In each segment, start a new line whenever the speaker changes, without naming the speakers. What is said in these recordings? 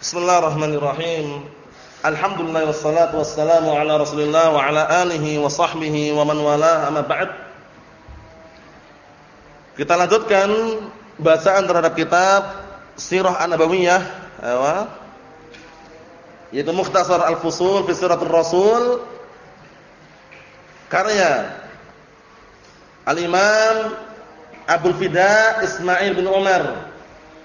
Bismillahirrahmanirrahim. Alhamdulillah wassalatu wassalamu ala Rasulillah wa ala alihi wa sahbihi wa man wala amma ba'd. Kita lanjutkan bacaan terhadap kitab Sirah An-Nabawiyah, yaitu Mukhtasar Al-Fusul fi Siratul Rasul karya Al-Imam Abdul Fida Ismail bin Umar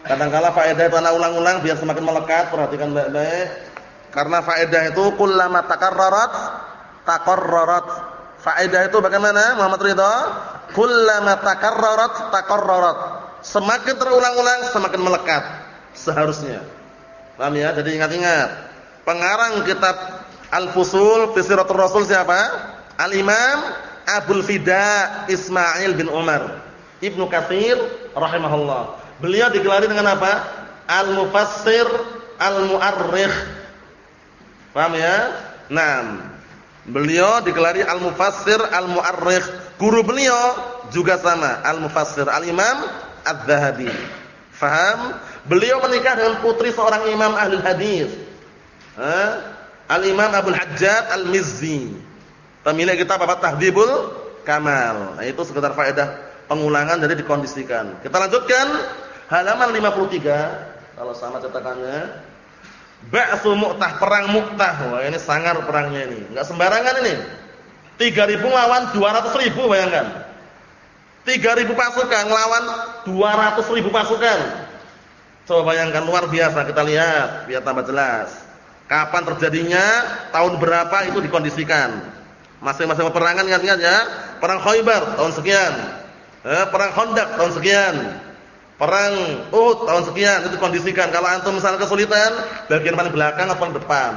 Kadang-kala faedah itu anak ulang-ulang biar semakin melekat, perhatikan baik-baik. Karena faedah itu kullama takarrarat takarrarat. Faedah itu bagaimana Muhammad Ridha? Kullama takarrarat takarrarat. Semakin terulang-ulang semakin melekat seharusnya. Paham ya? Jadi ingat-ingat. Pengarang kitab Al-Fusul fi Siratul Rasul siapa? Al-Imam Abdul Fida Ismail bin Umar. Ibnu Katsir rahimahullah. Beliau digelari dengan apa? Al-Mufassir Al-Mu'arrikh. Paham ya? Naam. Beliau digelari Al-Mufassir Al-Mu'arrikh. Guru beliau juga sama, Al-Mufassir Al-Imam Adz-Dzahabi. Faham? Beliau menikah dengan putri seorang imam ahli hadis. Al-Imam Abdul Hajjaj Al-Mizzi. Pemilik kitab apa? Tahdhibul Kamal. Nah, itu sekedar faedah pengulangan jadi dikondisikan. Kita lanjutkan halaman 53 kalau sama cetakannya. Ba'su Mu'tah, perang Mu'tah. Wah, ini sangar perangnya ini. Enggak sembarangan ini. 3000 lawan 200.000 bayangkan. 3000 pasukan lawan 200.000 pasukan. Coba bayangkan luar biasa kita lihat biar tambah jelas. Kapan terjadinya, tahun berapa itu dikondisikan. Masing-masing peperangan ingat-ingat ya. Perang Khaybar tahun sekian. Eh, perang Khandaq tahun sekian. Perang Uhud tahun sekian itu kondisikan. Kalau antum misalnya kesulitan, bagian paling belakang atau paling depan.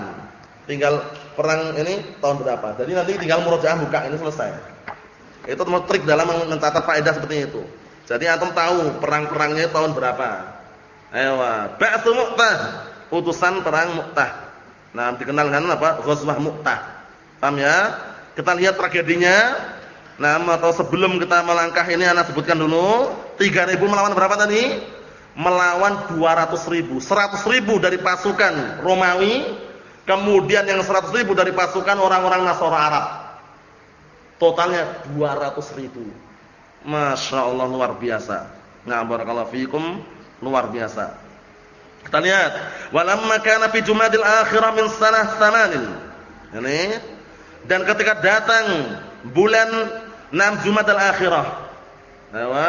Tinggal perang ini tahun berapa. Jadi nanti tinggal murojaah buka ini selesai. Itu trik dalam mencatat faedah seperti itu. Jadi antum tahu perang-perangnya tahun berapa. Ayo, Ba'tsu Mu'tah, utusan perang Mu'tah. Nah, dikenal dengan apa? Ghazwah Mu'tah. Paham ya? Kita lihat tragedinya Nah, atau sebelum kita melangkah ini anak sebutkan dulu, 3000 melawan berapa tadi? Melawan 200.000. 100.000 dari pasukan Romawi, kemudian yang 100.000 dari pasukan orang-orang Nasara Arab. Totalnya 200.000. Masya Allah luar biasa. Nah, barakallahu fikum luar biasa. Kita lihat, walamma kana fi Jumadil akhirah min sanah 8. Ini dan ketika datang bulan Nam Jumadal Akhirah. Apa?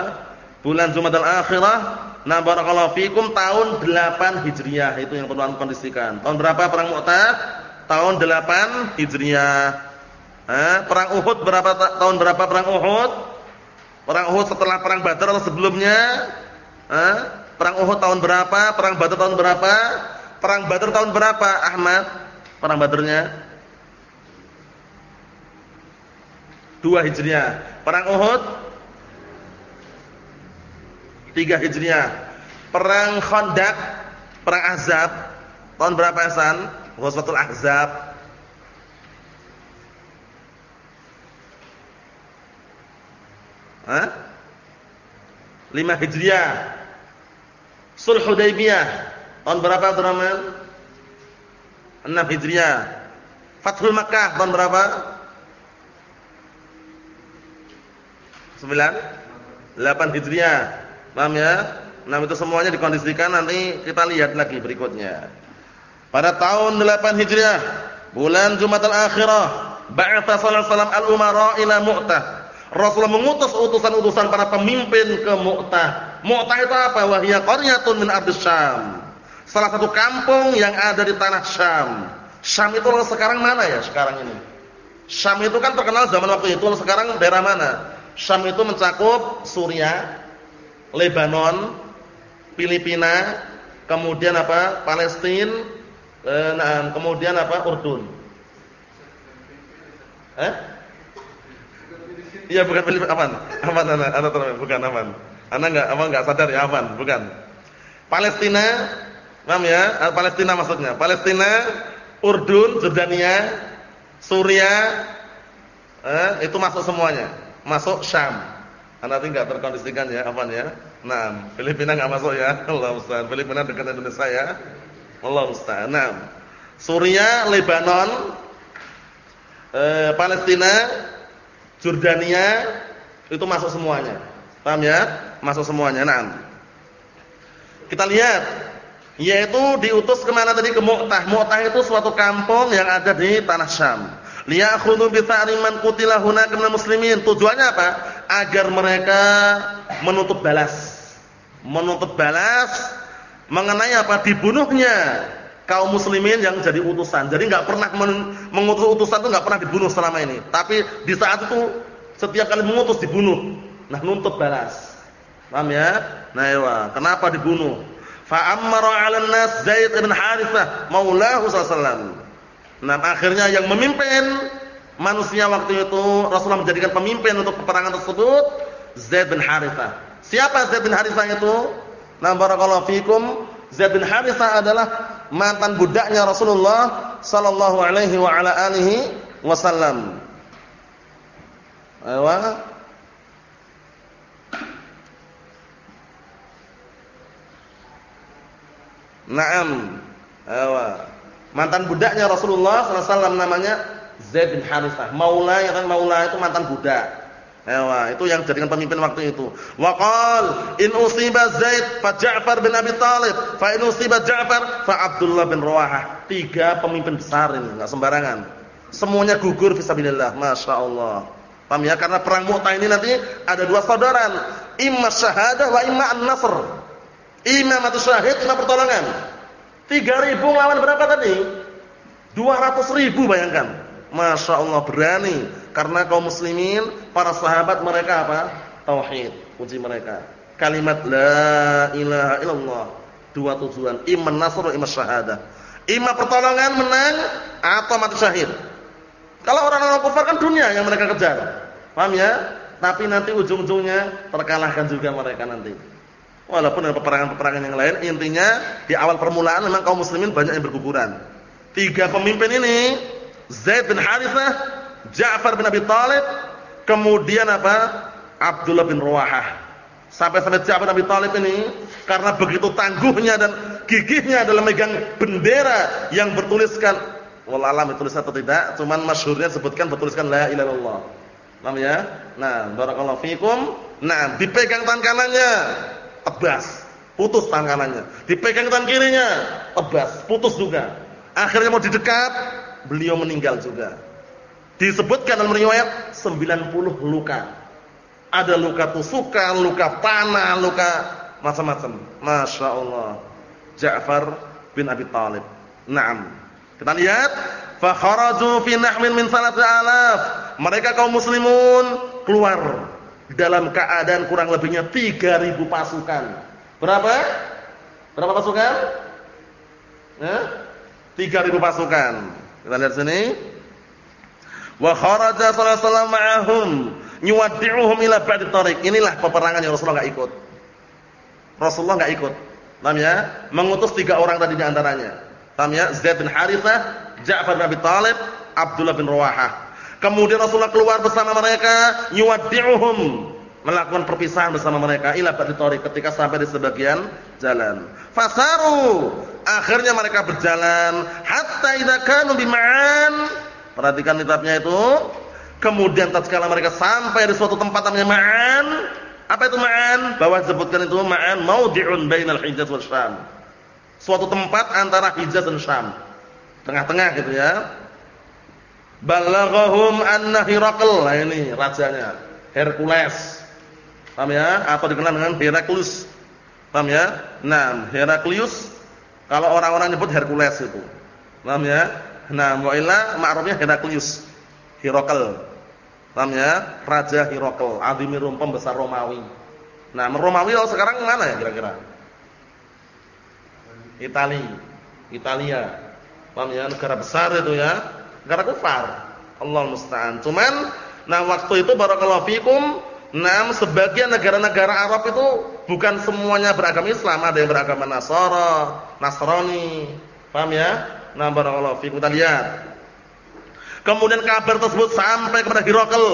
Bulan Jumadal Akhirah, nah barakallahu fikum tahun 8 Hijriah itu yang perlu kondisikan. Tahun berapa perang Mu'tah? Tahun 8 Hijriah. Eh, perang Uhud berapa tahun berapa perang Uhud? Perang Uhud setelah perang Badar atau sebelumnya? Eh, perang Uhud tahun berapa? Perang Badar tahun berapa? Perang Badar tahun berapa, Ahmad? Perang Badarnya? Dua Hijriah. Perang Uhud tiga Hijriah. Perang Khandaq, perang Ahzab tahun berapa Hasan? Ghazwatul Ahzab. Hah? Lima Hijriah. Sulh Hudaybiyah tahun berapa Abdurrahman? Enam Hijriah. Fathul Makkah tahun berapa? Sembilan, delapan Hijriah. Paham ya? Nah, itu semuanya dikondisikan nanti kita lihat lagi berikutnya. Pada tahun 8 Hijriah, bulan Jumatul Akhirah, ba'atha wasallam al-umara ila Mu'tah. Rasulullah mengutus utusan-utusan para pemimpin ke Mu'tah. Mu'tah itu apa? Wahia qaryatun min ardis Syam. Salah satu kampung yang ada di tanah Syam. Syam itu sekarang mana ya sekarang ini? Syam itu kan terkenal zaman waktu itu, sekarang daerah mana? Syam itu mencakup Suria, Lebanon, Filipina, kemudian apa? Palestina, eh, nah, kemudian apa? Urdun. Eh? Iya bukan Filipina, aman. Aman anak, anak bukan aman. Anak enggak aman enggak sadar ya aman, bukan. Palestina, paham ya? Ah, Palestina maksudnya. Palestina, Urdun, Jordania, Suria, eh, itu masuk semuanya masuk Syam. Nanti enggak terkondisikan ya, apa ya? Nah, Filipina enggak masuk ya. Allah Ustaz. Filipina dekat Indonesia ya. Allah musta'an. Nah, Suriah, Lebanon, eh, Palestina, Jordania itu masuk semuanya. Paham ya? Masuk semuanya. Nah. Kita lihat yaitu diutus ke mana tadi ke Mu'tah. Mu'tah itu suatu kampung yang ada di tanah Syam. Liyakhudhu bi ta'riman qutila hunaka muslimin. Tujuannya apa? Agar mereka menuntut balas. Menuntut balas mengenai apa? Dibunuhnya kaum muslimin yang jadi utusan. Jadi enggak pernah mengutus utusan itu enggak pernah dibunuh selama ini. Tapi di saat itu setiap kali mengutus dibunuh. Nah, nuntut balas. Paham ya? Nah, ya, kenapa dibunuh? Fa'ammara 'alan nas Zaid bin Harithah maulahu sallallahu Nah, akhirnya yang memimpin manusia waktu itu Rasulullah menjadikan pemimpin untuk peperangan tersebut Zaid bin Harithah. Siapa Zaid bin Harithah itu? Nah, barakallahu fikum. Zaid bin Harithah adalah mantan budaknya Rasulullah sallallahu alaihi wa ala alihi wasallam. Ayo. Naam. Awa. Mantan budaknya Rasulullah SAW namanya Zaid bin Harithah. Maula ya kan maula itu mantan budak. Ewa, itu yang jadikan pemimpin waktu itu. Waqal in usiba Zaid fa Ja'far bin Abi Thalib, fa in usiba Ja'far fa Abdullah bin Rawahah. Tiga pemimpin besar ini, enggak sembarangan. Semuanya gugur fisabilillah, masyaallah. Paham ya? Karena perang Mu'tah ini nanti ada dua saudaran, imma syahadah wa imma an-nasr. Imam atau syahid, imam pertolongan. 3000 lawan berapa tadi? 200 ribu bayangkan. Masya Allah berani. Karena kaum muslimin, para sahabat mereka apa? Tauhid. Uji mereka. Kalimat La ilaha illallah. Dua tujuan. Iman nasr iman syahadah. Iman pertolongan menang atau mati syahid. Kalau orang-orang kufar kan dunia yang mereka kejar. Paham ya? Tapi nanti ujung-ujungnya terkalahkan juga mereka nanti. Walaupun ada peperangan-peperangan yang lain, intinya di awal permulaan memang kaum muslimin banyak yang berguguran. Tiga pemimpin ini, Zaid bin Harithah, Ja'far bin Abi Talib, kemudian apa? Abdullah bin Ruwahah. Sampai-sampai Ja'far bin Abi Talib ini karena begitu tangguhnya dan gigihnya dalam megang bendera yang bertuliskan wallahualam tulis atau tidak, cuman masyhurnya sebutkan bertuliskan la ilaha illallah. Paham ya? Nah, barakallahu fikum. Nah, dipegang tangan kanannya tebas, putus tangan kanannya. Dipegang tangan kirinya, tebas, putus juga. Akhirnya mau didekat, beliau meninggal juga. Disebutkan dalam riwayat 90 luka. Ada luka tusukan, luka panah, luka macam-macam. Masya Allah. Ja'far bin Abi Talib. Naam. Kita lihat, fa kharaju fi nahmin min salati alaf. Mereka kaum muslimun keluar dalam keadaan kurang lebihnya 3000 pasukan. Berapa? Berapa pasukan? Eh? 3000 pasukan. Kita lihat sini. Wa kharaja sallallahu alaihi ma'ahum yuwaddi'uhum ila ba'd tariq. Inilah peperangan yang Rasulullah enggak ikut. Rasulullah enggak ikut. Paham ya? Mengutus tiga orang tadi di antaranya. Paham ya? Zaid bin Harithah, Ja'far bin Abi Talib, Abdullah bin Rawahah. Kemudian Rasulullah keluar bersama mereka, yuwaddi'uhum, melakukan perpisahan bersama mereka ila ba'di ketika sampai di sebagian jalan. Fasaru, akhirnya mereka berjalan hatta idza kanu bima'an. Perhatikan kitabnya itu. Kemudian tatkala mereka sampai di suatu tempat namanya Ma'an, apa itu Ma'an? Bawah disebutkan itu Ma'an maudhi'un bainal Hijaz wal. Suatu tempat antara Hijaz dan Syam. Tengah-tengah gitu ya. Balaghahum anna Hirakl. Nah ini rajanya. Hercules. Paham ya? Atau dikenal dengan Heraklus. Paham ya? Nah, Heraklius kalau orang-orang nyebut Hercules itu. Paham ya? Nah, wa'illa ma'rufnya Heraklius. Hirakl. Paham ya? Raja Hirakl, Adimirum pembesar Romawi. Nah, Romawi sekarang mana ya kira-kira? Itali. Italia. Paham ya? Negara besar itu ya negara kufar. Allah musta'an. Cuman nah waktu itu barakallahu fikum, nah sebagian negara-negara Arab itu bukan semuanya beragama Islam, ada yang beragama Nasara, Nasrani. Paham ya? Nah barakallahu fikum kita lihat. Kemudian kabar tersebut sampai kepada Hirakl,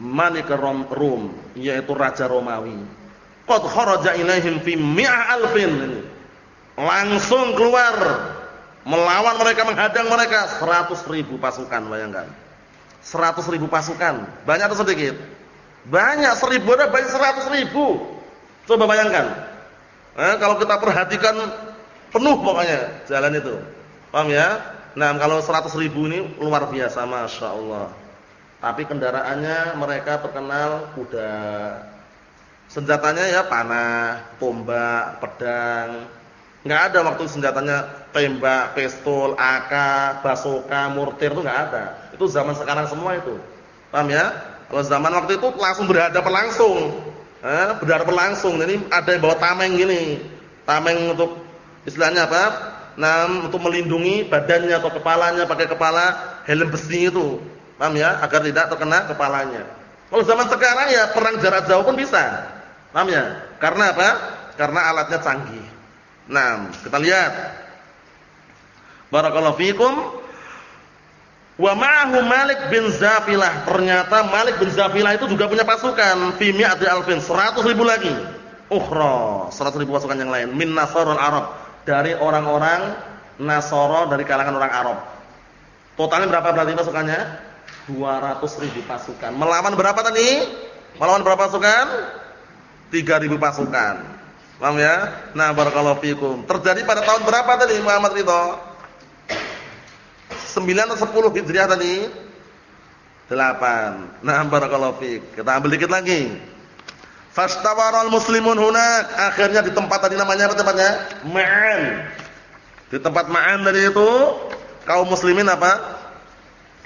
Malik Rum, yaitu raja Romawi. Qad kharaja ilaihim fi mi'ah alfin. langsung keluar melawan mereka, menghadang mereka 100 ribu pasukan, bayangkan. 100 ribu pasukan, banyak atau sedikit? Banyak, seribu ada banyak 100 ribu. Coba bayangkan. Eh, kalau kita perhatikan penuh pokoknya jalan itu. Paham ya? Nah, kalau 100 ribu ini luar biasa, Masya Allah. Tapi kendaraannya mereka terkenal kuda. Senjatanya ya panah, tombak, pedang. Enggak ada waktu senjatanya tembak, pistol, AK, basoka, mortir itu enggak ada. Itu zaman sekarang semua itu. Paham ya? Kalau zaman waktu itu langsung berhadapan langsung. Eh, berhadapan langsung. Jadi ada yang bawa tameng gini. Tameng untuk istilahnya apa? Nah, untuk melindungi badannya atau kepalanya pakai kepala helm besi itu. Paham ya? Agar tidak terkena kepalanya. Kalau zaman sekarang ya perang jarak jauh pun bisa. Paham ya? Karena apa? Karena alatnya canggih. Nah, kita lihat. Barakallahu fikum. Wa ma'ahu Malik bin Zafilah. Ternyata Malik bin Zafilah itu juga punya pasukan fi mi'ati alfin, 100 ribu lagi. Ukhra, 100 ribu pasukan yang lain min Nasarul Arab, dari orang-orang Nasoro dari kalangan orang Arab. Totalnya berapa berarti pasukannya? 200 ribu pasukan. Melawan berapa tadi? Melawan berapa pasukan? 3000 pasukan. Paham ya? Nah, barakallahu fikum. Terjadi pada tahun berapa tadi Muhammad Ridho? 9 atau 10 Hijriah tadi? 8. Nah, barakallahu fik. Kita ambil dikit lagi. Fastawaral muslimun hunak. Akhirnya di tempat tadi namanya apa tempatnya? Ma'an. Di tempat Ma'an tadi itu kaum muslimin apa?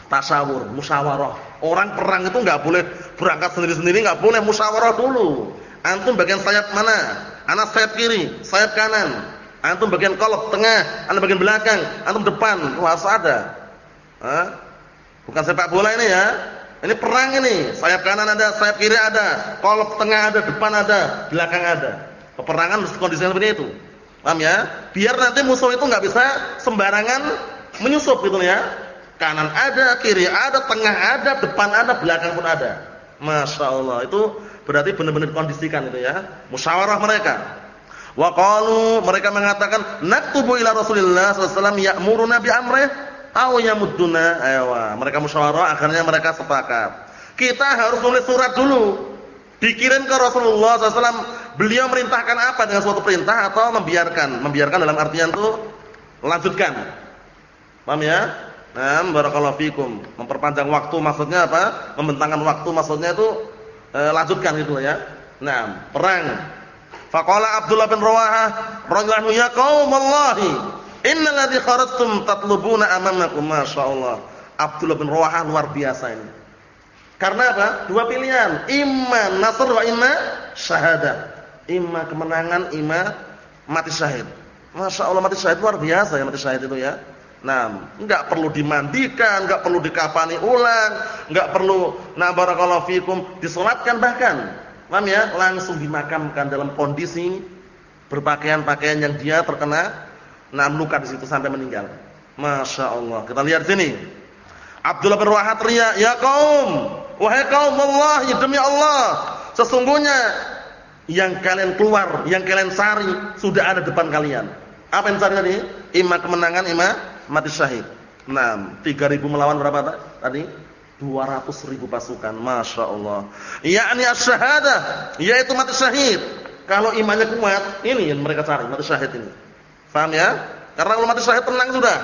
tasawur, musyawarah. Orang perang itu enggak boleh berangkat sendiri-sendiri, enggak boleh musyawarah dulu. Antum bagian sayap mana? Anak sayap kiri, sayap kanan. Antum bagian kolok tengah, anak bagian belakang, antum depan. Harus ada. Hah? Bukan sepak bola ini ya. Ini perang ini. Sayap kanan ada, sayap kiri ada, kolok tengah ada, depan ada, belakang ada. Peperangan kondisinya seperti itu. Paham ya? Biar nanti musuh itu enggak bisa sembarangan menyusup gitu ya Kanan ada, kiri ada, tengah ada, depan ada, belakang pun ada. Masya Allah. Itu berarti benar-benar kondisikan itu ya. Musyawarah mereka. Wa qalu mereka mengatakan naktubu ila Rasulillah sallallahu alaihi wasallam ya'muruna bi amrih aw yamudduna. Ayo, mereka musyawarah akhirnya mereka sepakat. Kita harus nulis surat dulu. Dikirim ke Rasulullah SAW. Beliau merintahkan apa dengan suatu perintah atau membiarkan? Membiarkan dalam artian itu lanjutkan. Paham ya? Nah, barakallahu fikum. Memperpanjang waktu maksudnya apa? Membentangkan waktu maksudnya itu e, lanjutkan gitu ya. Nah, perang. Faqala Abdullah bin Rawahah radhiyallahu ya qaumallahi innal ladzi kharajtum tatlubuna amamakum masyaallah. Abdullah bin Rawahah luar biasa ini. Karena apa? Dua pilihan, imma nasr wa imma syahadah. Imma kemenangan, imma mati syahid. Masya Allah mati syahid luar biasa ya mati syahid itu ya. Nah, enggak perlu dimandikan, enggak perlu dikafani ulang, enggak perlu nah barakallahu fikum disolatkan bahkan. Paham ya? Langsung dimakamkan dalam kondisi berpakaian-pakaian yang dia terkena nah luka di situ sampai meninggal. Masya Allah. Kita lihat sini. Abdullah bin Wahab teriak, "Ya kaum, wahai kaum Allah, demi Allah, sesungguhnya yang kalian keluar, yang kalian cari sudah ada depan kalian." Apa yang cari tadi? Ima kemenangan, ima mati syahid. Nah, 3000 melawan berapa tadi? 200 ribu pasukan. Masya Allah. Yakni as-syahadah. Yaitu mati syahid. Kalau imannya kuat, ini yang mereka cari. Mati syahid ini. Faham ya? Karena kalau mati syahid tenang sudah.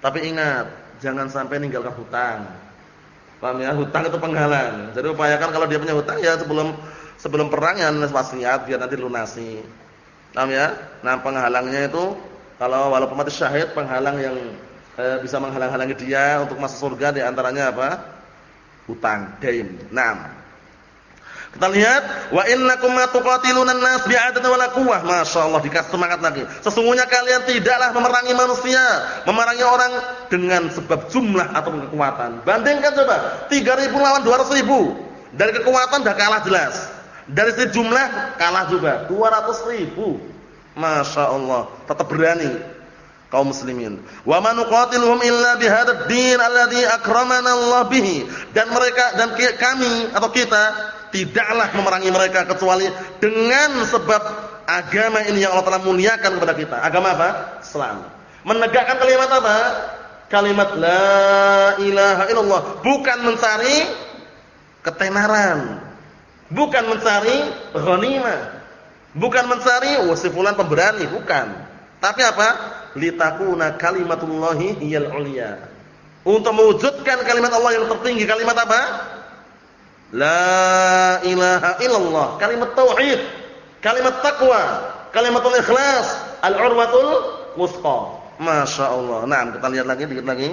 Tapi ingat. Jangan sampai ninggalkan hutang. Paham ya? Hutang itu penghalang. Jadi upayakan kalau dia punya hutang ya sebelum sebelum perang ya wasiat biar nanti lunasi. Paham ya? Nah penghalangnya itu kalau walaupun mati syahid penghalang yang e, bisa menghalang-halangi dia untuk masuk surga di antaranya apa? Hutang, dain. Naam. Kita lihat wa innakum matuqatiluna an-nas bi'adatin wala quwwah. Masyaallah dikasih semangat lagi. Sesungguhnya kalian tidaklah memerangi manusia, memerangi orang dengan sebab jumlah atau kekuatan. Bandingkan coba, 3000 lawan 200.000. Dari kekuatan dah kalah jelas. Dari segi jumlah kalah juga, 200.000. Masya Allah, tetap berani kaum muslimin. Wa manuqatiluhum illa bihadzal din alladhi akramana Allah bihi. Dan mereka dan kami atau kita tidaklah memerangi mereka kecuali dengan sebab agama ini yang Allah telah muliakan kepada kita. Agama apa? Islam. Menegakkan kalimat apa? Kalimat la ilaha illallah, bukan mencari ketenaran. Bukan mencari ghanimah. Bukan mencari wasifulan pemberani, bukan. Tapi apa? Litakuna kalimatullahi hiyal ulia. Untuk mewujudkan kalimat Allah yang tertinggi, kalimat apa? La ilaha illallah, kalimat tauhid, kalimat taqwa, kalimatul ikhlas, al-urwatul wuthqa. Masya Allah. Nah, kita lihat lagi dikit lagi.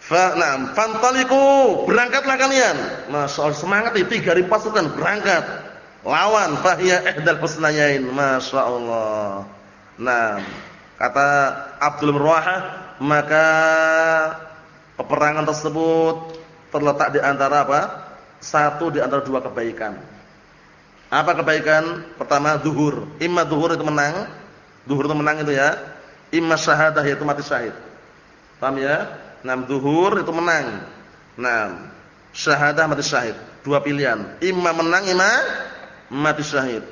Fa, nah, fantaliku, berangkatlah kalian. Masya Allah, semangat nih, tiga ribu pasukan, berangkat. Lawan, fahiyah ihdal husnayain. Masya Allah. Nah, kata Abdul Murwahah, maka peperangan tersebut terletak di antara apa? Satu di antara dua kebaikan. Apa kebaikan? Pertama, duhur. Imma duhur itu menang, Duhur itu menang itu ya. Imma syahadah yaitu mati syahid. Paham ya? Nam duhur itu menang. Nah, syahadah mati syahid. Dua pilihan. Imma menang, imma mati syahid.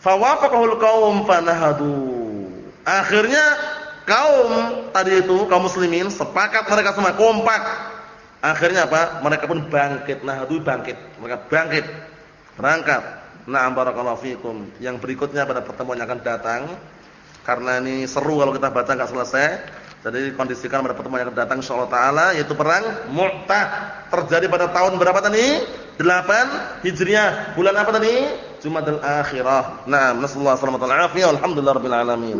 Fawafaqahul qaum fanahadu. Akhirnya kaum tadi itu kaum muslimin sepakat mereka semua kompak. Akhirnya apa? Mereka pun bangkit. Nahadu bangkit. Mereka bangkit. Berangkat. Na'am barakallahu fikum. Yang berikutnya pada pertemuan yang akan datang karena ini seru kalau kita baca enggak selesai. Jadi kondisikan pada pertemuan yang akan datang insyaallah taala yaitu perang Mu'tah. Terjadi pada tahun berapa tadi? 8 Hijriah. Bulan apa tadi? Jumadil Akhirah. Nah, nasallahu alaihi wasallam. Alhamdulillah rabbil alamin.